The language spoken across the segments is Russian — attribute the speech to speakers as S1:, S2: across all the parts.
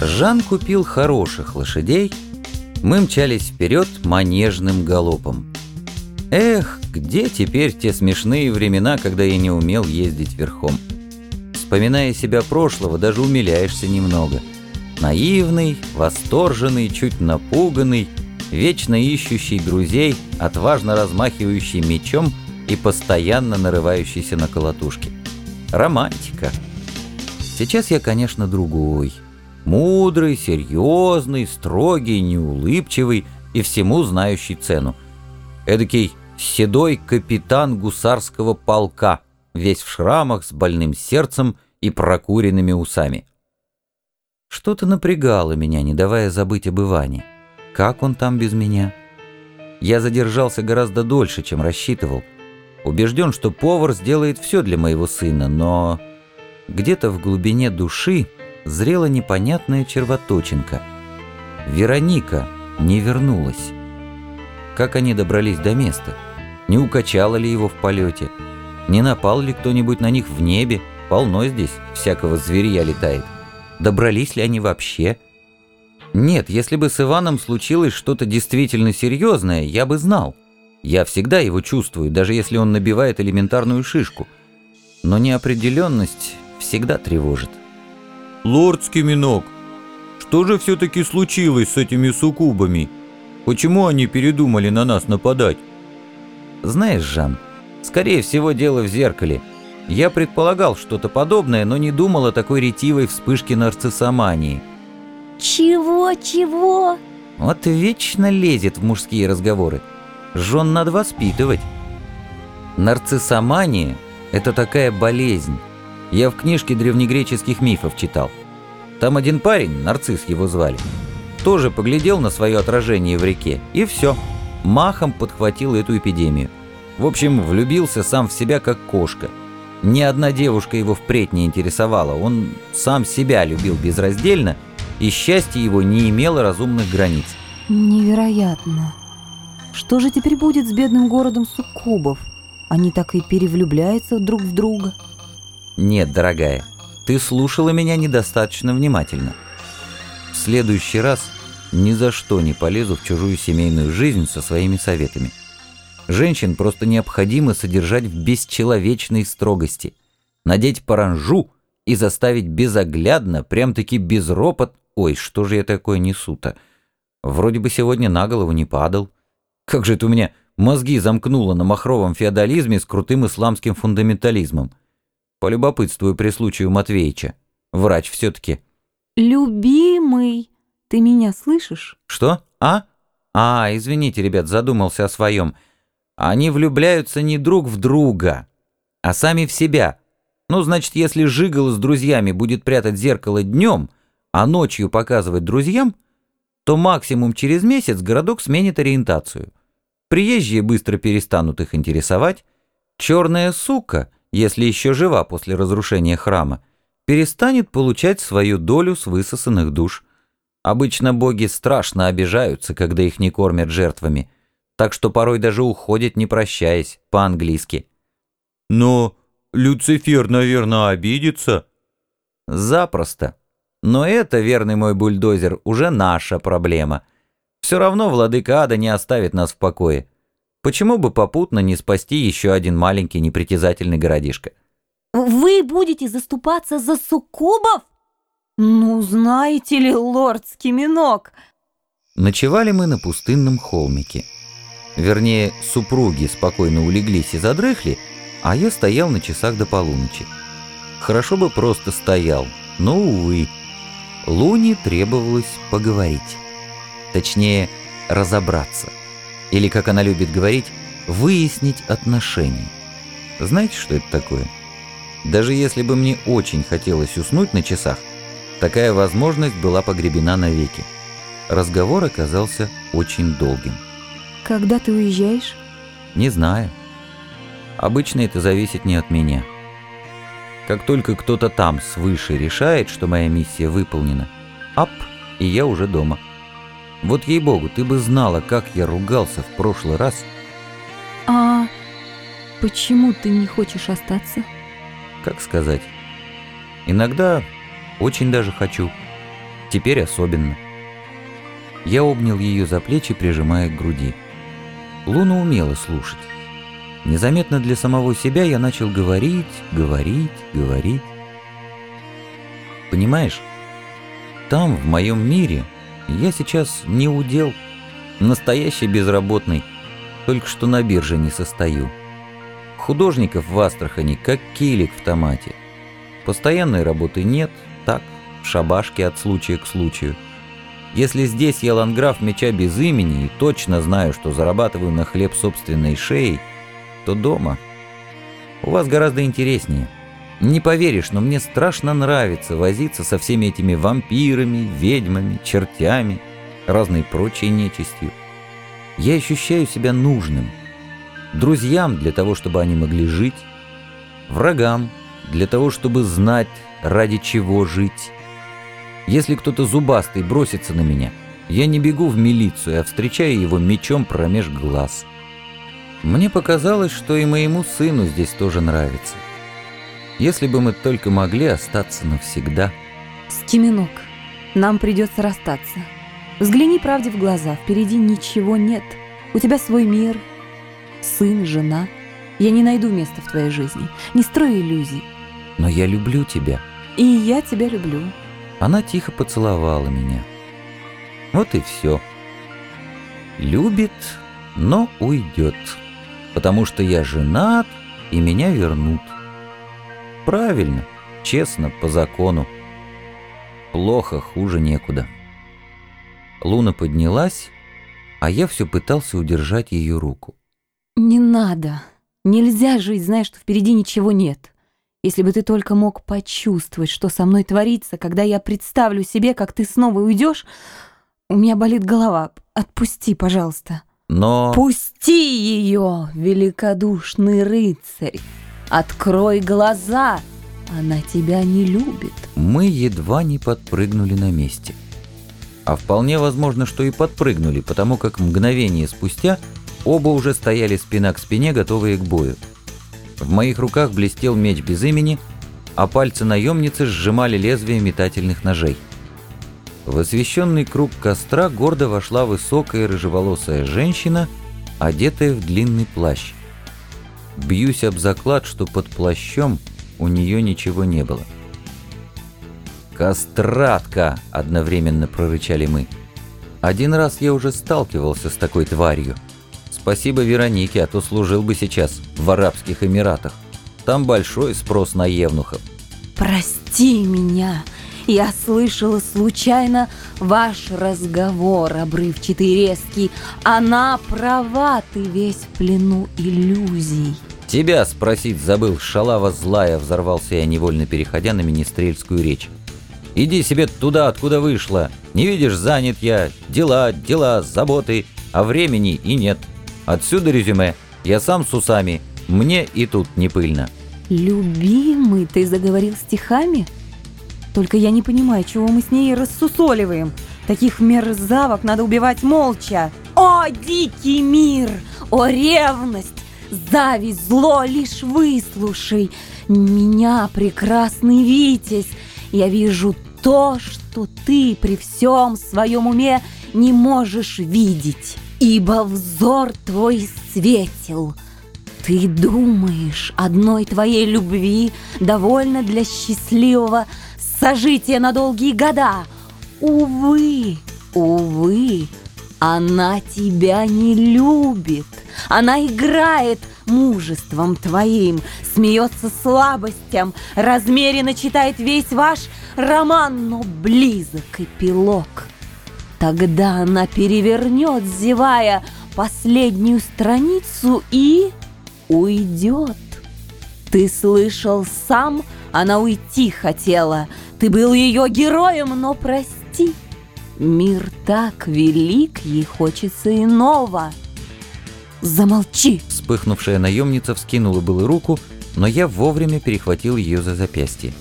S1: Жан купил хороших лошадей, мы мчались вперед манежным галопом. Эх, где теперь те смешные времена, когда я не умел ездить верхом? Вспоминая себя прошлого, даже умиляешься немного. Наивный, восторженный, чуть напуганный, вечно ищущий друзей, отважно размахивающий мечом и постоянно нарывающийся на колотушки. Романтика. Сейчас я, конечно, другой. Мудрый, серьезный, строгий, неулыбчивый и всему знающий цену. Эдакий седой капитан гусарского полка, весь в шрамах, с больным сердцем и прокуренными усами. Что-то напрягало меня, не давая забыть об Иване. Как он там без меня? Я задержался гораздо дольше, чем рассчитывал. Убежден, что повар сделает все для моего сына, но где-то в глубине души зрела непонятная червоточинка. Вероника не вернулась. Как они добрались до места? Не укачало ли его в полете? Не напал ли кто-нибудь на них в небе? Полно здесь, всякого зверья летает. Добрались ли они вообще? Нет, если бы с Иваном случилось что-то действительно серьезное, я бы знал. Я всегда его чувствую, даже если он набивает элементарную шишку. Но неопределенность всегда тревожит.
S2: «Лорд Скиминок, что же все-таки случилось с этими суккубами? Почему они передумали на нас нападать?»
S1: «Знаешь, Жан, скорее всего дело в зеркале. Я предполагал что-то подобное, но не думал о такой ретивой вспышке нарциссомании».
S3: «Чего, чего?»
S1: Вот вечно лезет в мужские разговоры. Жен надо воспитывать. Нарциссомания – это такая болезнь, я в книжке древнегреческих мифов читал. Там один парень, нарцисс его звали, тоже поглядел на свое отражение в реке, и все, махом подхватил эту эпидемию. В общем, влюбился сам в себя как кошка. Ни одна девушка его впредь не интересовала, он сам себя любил безраздельно, и счастье его не имело разумных границ.
S3: Невероятно. Что же теперь будет с бедным городом суккубов? Они так и перевлюбляются друг в друга.
S1: Нет, дорогая, ты слушала меня недостаточно внимательно. В следующий раз ни за что не полезу в чужую семейную жизнь со своими советами. Женщин просто необходимо содержать в бесчеловечной строгости, надеть паранжу и заставить безоглядно, прям-таки безропот, ой, что же я такое несу-то? Вроде бы сегодня на голову не падал. Как же это у меня мозги замкнуло на махровом феодализме с крутым исламским фундаментализмом. Полюбопытствую при случае Матвеича. Врач все-таки.
S3: Любимый, ты меня слышишь?
S1: Что? А? А, извините, ребят, задумался о своем. Они влюбляются не друг в друга, а сами в себя. Ну, значит, если Жигал с друзьями будет прятать зеркало днем, а ночью показывать друзьям, то максимум через месяц городок сменит ориентацию. Приезжие быстро перестанут их интересовать. Черная сука — если еще жива после разрушения храма, перестанет получать свою долю с высосанных душ. Обычно боги страшно обижаются, когда их не кормят жертвами, так что порой даже уходят, не прощаясь, по-английски.
S2: «Но Люцифер, наверное, обидится?»
S1: «Запросто. Но это, верный мой бульдозер, уже наша проблема. Все равно владыка ада не оставит нас в покое. Почему бы попутно не спасти еще один маленький непритязательный городишко?
S3: Вы будете заступаться за суккубов? Ну, знаете ли, лорд Скиминок.
S1: Ночевали мы на пустынном холмике. Вернее, супруги спокойно улеглись и задрыхли, а я стоял на часах до полуночи. Хорошо бы просто стоял, но, увы. Луне требовалось поговорить. Точнее, разобраться или, как она любит говорить, выяснить отношения. Знаете, что это такое? Даже если бы мне очень хотелось уснуть на часах, такая возможность была погребена навеки. Разговор оказался очень долгим.
S3: Когда ты уезжаешь?
S1: Не знаю. Обычно это зависит не от меня. Как только кто-то там свыше решает, что моя миссия выполнена, ап, и я уже дома. Вот ей-богу, ты бы знала, как я ругался в прошлый раз.
S3: А почему ты не хочешь остаться?
S1: Как сказать? Иногда очень даже хочу. Теперь особенно. Я обнял ее за плечи, прижимая к груди. Луна умела слушать. Незаметно для самого себя я начал говорить, говорить, говорить. Понимаешь, там, в моем мире, я сейчас не удел, настоящий безработный, только что на бирже не состою. Художников в Астрахани как килик в томате. Постоянной работы нет, так, в шабашке от случая к случаю. Если здесь я ланграф меча без имени и точно знаю, что зарабатываю на хлеб собственной шеей, то дома. У вас гораздо интереснее. Не поверишь, но мне страшно нравится возиться со всеми этими вампирами, ведьмами, чертями, разной прочей нечистью. Я ощущаю себя нужным. Друзьям для того, чтобы они могли жить, врагам для того, чтобы знать, ради чего жить. Если кто-то зубастый бросится на меня, я не бегу в милицию, а встречаю его мечом промеж глаз. Мне показалось, что и моему сыну здесь тоже нравится. Если бы мы только могли остаться навсегда.
S3: Скиминок, нам придется расстаться. Взгляни правде в глаза, впереди ничего нет. У тебя свой мир, сын, жена. Я не найду места в твоей жизни. Не строй иллюзий.
S1: Но я люблю тебя.
S3: И я тебя люблю.
S1: Она тихо поцеловала меня. Вот и все. Любит, но уйдет. Потому что я женат, и меня вернут. Правильно, честно, по закону. Плохо, хуже некуда. Луна поднялась, а я все пытался удержать ее руку.
S3: Не надо. Нельзя жить, зная, что впереди ничего нет. Если бы ты только мог почувствовать, что со мной творится, когда я представлю себе, как ты снова уйдешь, у меня болит голова. Отпусти, пожалуйста.
S1: Но...
S3: Пусти ее, великодушный рыцарь. Открой глаза. Она тебя не любит.
S1: Мы едва не подпрыгнули на месте. А вполне возможно, что и подпрыгнули, потому как мгновение спустя оба уже стояли спина к спине, готовые к бою. В моих руках блестел меч без имени, а пальцы наемницы сжимали лезвие метательных ножей. В освещенный круг костра гордо вошла высокая рыжеволосая женщина, одетая в длинный плащ. Бьюсь об заклад, что под плащом у нее ничего не было. «Кастратка!» — одновременно прорычали мы. Один раз я уже сталкивался с такой тварью. Спасибо Веронике, а то служил бы сейчас в Арабских Эмиратах. Там большой спрос на евнухов.
S3: «Прости меня!» Я слышала случайно ваш разговор, обрывчатый резкий. Она права, ты весь в плену иллюзий.
S1: Тебя спросить забыл, шалава злая, взорвался я, невольно переходя на министрельскую речь. Иди себе туда, откуда вышла. Не видишь, занят я. Дела, дела, заботы, а времени и нет. Отсюда резюме. Я сам с усами. Мне и тут не пыльно.
S3: Любимый, ты заговорил стихами? Только я не понимаю, чего мы с ней рассусоливаем. Таких мерзавок надо убивать молча. О, дикий мир! О, ревность! Зависть, зло, лишь выслушай. Меня, прекрасный Витязь, я вижу то, что ты при всем своем уме не можешь видеть, ибо взор твой светил. Ты думаешь, одной твоей любви довольно для счастливого сожития на долгие года. Увы, увы, она тебя не любит. Она играет мужеством твоим, смеется слабостям, размеренно читает весь ваш роман, но близок эпилог. Тогда она перевернет, зевая, последнюю страницу и уйдет. Ты слышал сам, она уйти хотела. Ты был ее героем, но прости. Мир так велик, ей хочется иного. Замолчи!
S1: Вспыхнувшая наемница вскинула было руку, но я вовремя перехватил ее за запястье.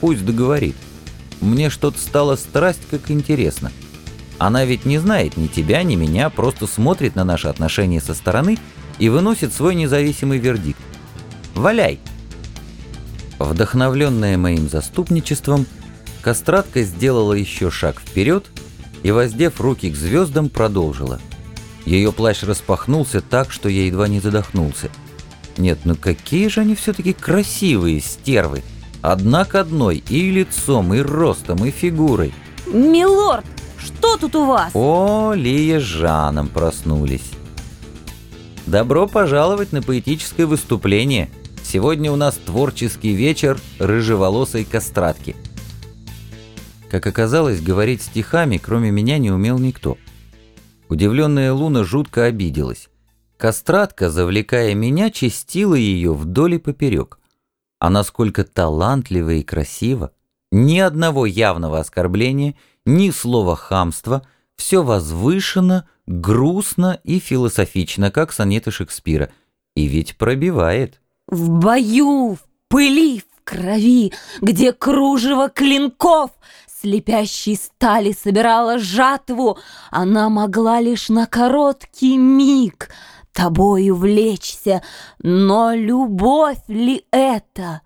S1: Пусть договорит. Мне что-то стало страсть как интересно. Она ведь не знает ни тебя, ни меня, просто смотрит на наши отношения со стороны и выносит свой независимый вердикт. Валяй! Вдохновленная моим заступничеством, Кастратка сделала еще шаг вперед и, воздев руки к звездам, продолжила. Ее плащ распахнулся так, что я едва не задохнулся. Нет, ну какие же они все-таки красивые стервы! Одна к одной и лицом, и ростом, и фигурой.
S3: Милорд, что тут у вас?
S1: О, Лия с Жаном проснулись. Добро пожаловать на поэтическое выступление. Сегодня у нас творческий вечер рыжеволосой кастратки. Как оказалось, говорить стихами, кроме меня, не умел никто. Удивленная Луна жутко обиделась. Кастратка, завлекая меня, чистила ее вдоль и поперек. А насколько талантлива и красива, ни одного явного оскорбления, ни слова хамства, все возвышено, грустно и философично, как сонеты Шекспира. И ведь пробивает.
S3: В бою, в пыли, в крови, где кружево клинков слепящей стали собирала жатву, она могла лишь на короткий миг тобою влечься, но любовь ли это?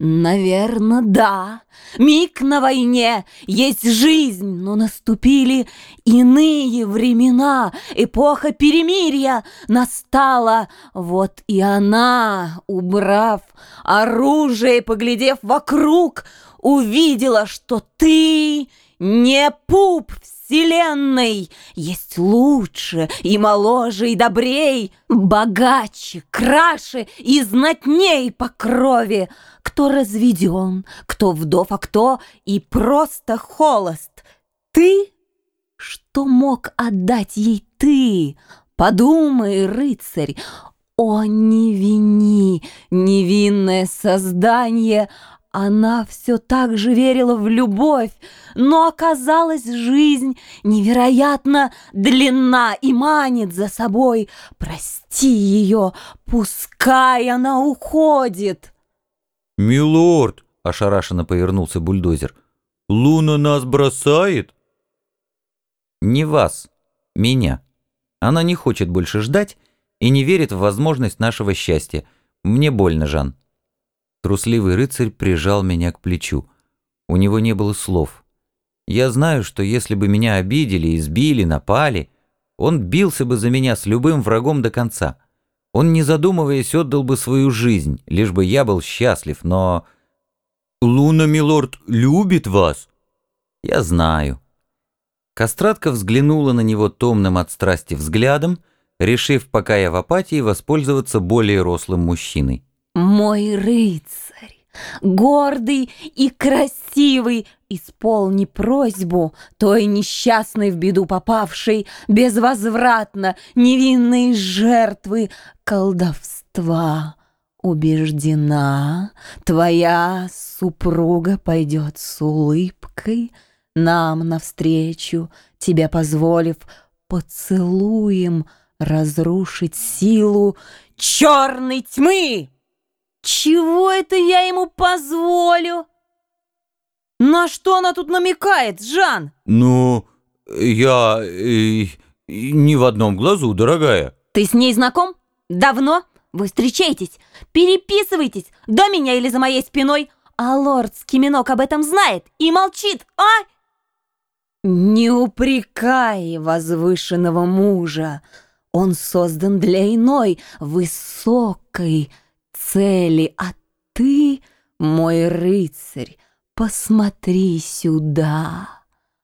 S3: Наверно, да. Миг на войне есть жизнь, но наступили иные времена. Эпоха перемирия настала. Вот и она, убрав оружие, поглядев вокруг, увидела, что ты не пуп вселенной, есть лучше и моложе и добрей, богаче, краше и знатней по крови, кто разведен, кто вдов, а кто и просто холост. Ты? Что мог отдать ей ты? Подумай, рыцарь, о, не вини, невинное создание, она все так же верила в любовь, но оказалась жизнь невероятно длинна и манит за собой. Прости ее, пускай она уходит.
S2: «Милорд!» — ошарашенно повернулся бульдозер. «Луна нас бросает?»
S1: «Не вас, меня. Она не хочет больше ждать и не верит в возможность нашего счастья. Мне больно, Жан». Трусливый рыцарь прижал меня к плечу. У него не было слов. Я знаю, что если бы меня обидели, избили, напали, он бился бы за меня с любым врагом до конца. Он, не задумываясь, отдал бы свою жизнь, лишь бы я был счастлив, но...
S2: «Луна, милорд, любит вас!»
S1: «Я знаю». Кастратка взглянула на него томным от страсти взглядом, решив, пока я в апатии, воспользоваться более рослым мужчиной.
S3: Мой рыцарь, гордый и красивый, исполни просьбу той несчастной в беду попавшей, безвозвратно невинной жертвы колдовства. Убеждена, твоя супруга пойдет с улыбкой нам навстречу, тебя позволив поцелуем разрушить силу черной тьмы. Чего это я ему позволю? На что она тут намекает, Жан?
S2: Ну, я... Э, не в одном глазу, дорогая.
S3: Ты с ней знаком? Давно? Вы встречаетесь? Переписываетесь? До меня или за моей спиной? А лорд Скиминок об этом знает и молчит, а? Не упрекай возвышенного мужа. Он создан для иной, высокой, цели, а ты, мой рыцарь, посмотри сюда.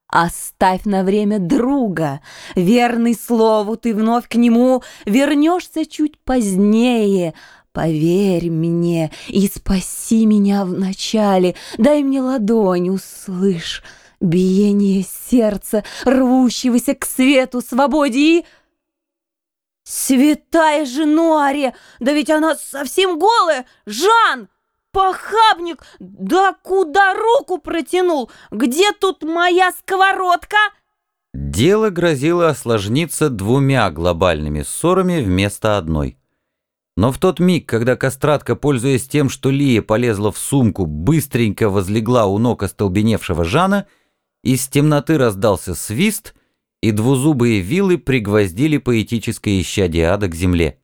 S3: Оставь на время друга, верный слову, ты вновь к нему вернешься чуть позднее. Поверь мне и спаси меня вначале, дай мне ладонь, услышь биение сердца, рвущегося к свету, свободе и... «Святая же Нуаре! Да ведь она совсем голая! Жан! Похабник! Да куда руку протянул? Где тут моя сковородка?»
S1: Дело грозило осложниться двумя глобальными ссорами вместо одной. Но в тот миг, когда Кастратка, пользуясь тем, что Лия полезла в сумку, быстренько возлегла у ног остолбеневшего Жана, из темноты раздался свист — и двузубые вилы пригвоздили поэтическое исчадие ада к земле.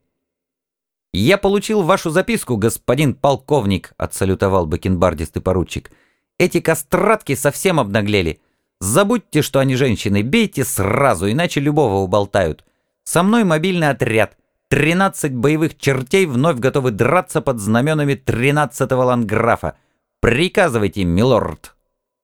S1: «Я получил вашу записку, господин полковник», — отсалютовал бакенбардистый поручик. Эти кастратки совсем обнаглели. Забудьте, что они женщины, бейте сразу, иначе любого уболтают. Со мной мобильный отряд. 13 боевых чертей вновь готовы драться под знаменами 13-го ланграфа. Приказывайте, милорд.